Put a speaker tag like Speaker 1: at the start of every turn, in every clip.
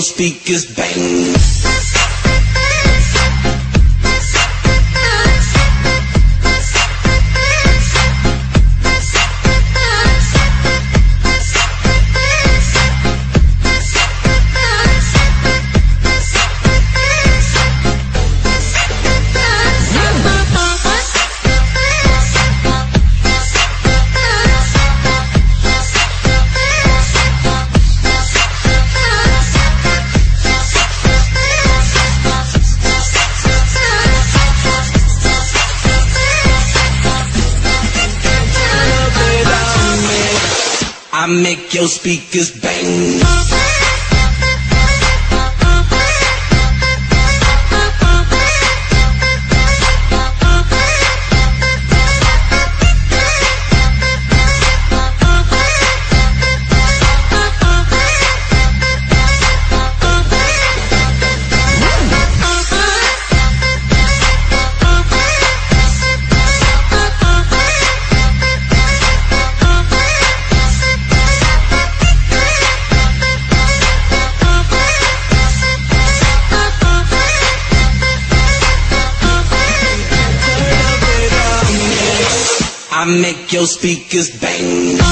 Speaker 1: speakers bang. speak is your speakers bang.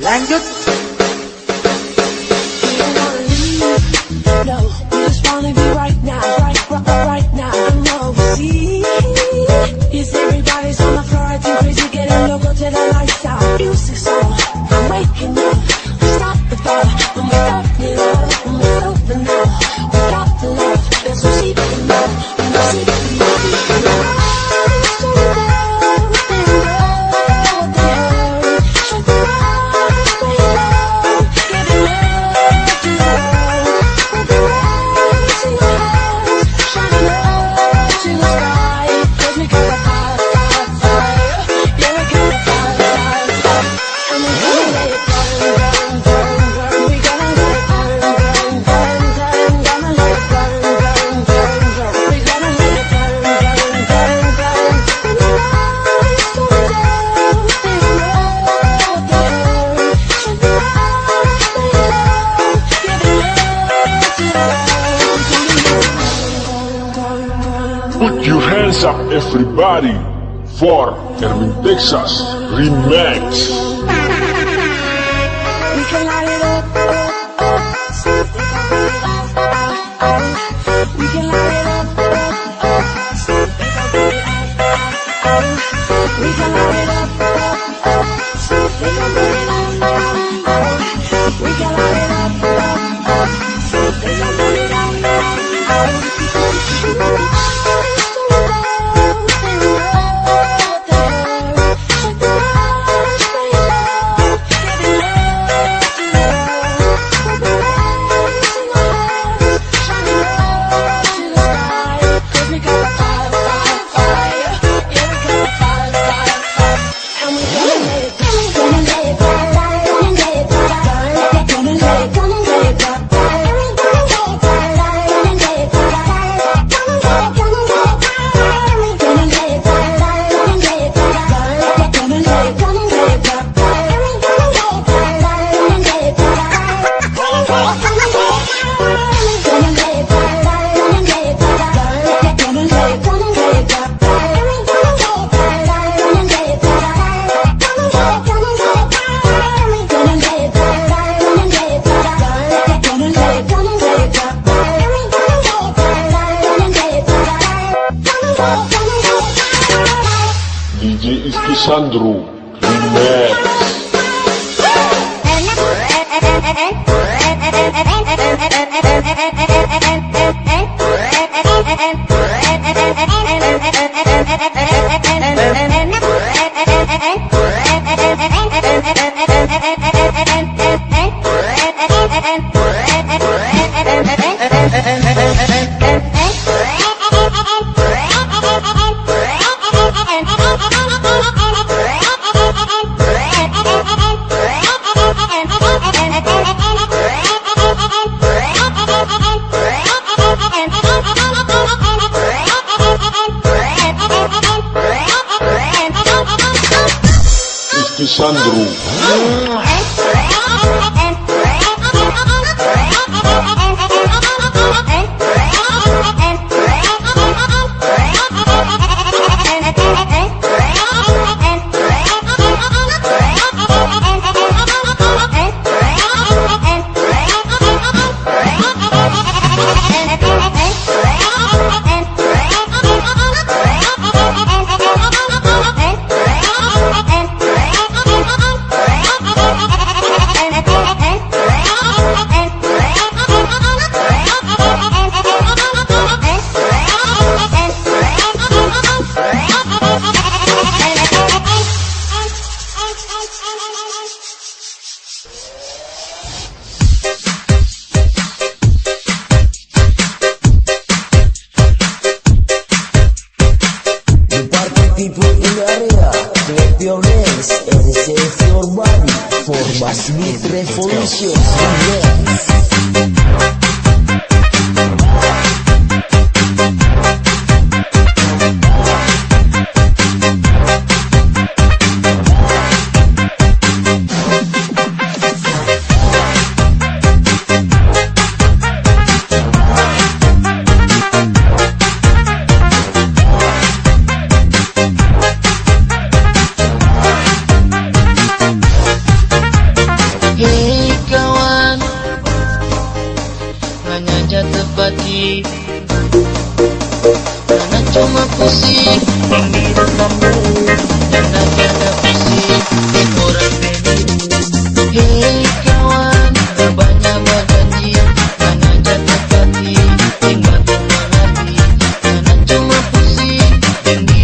Speaker 2: Lanjut.
Speaker 3: baby.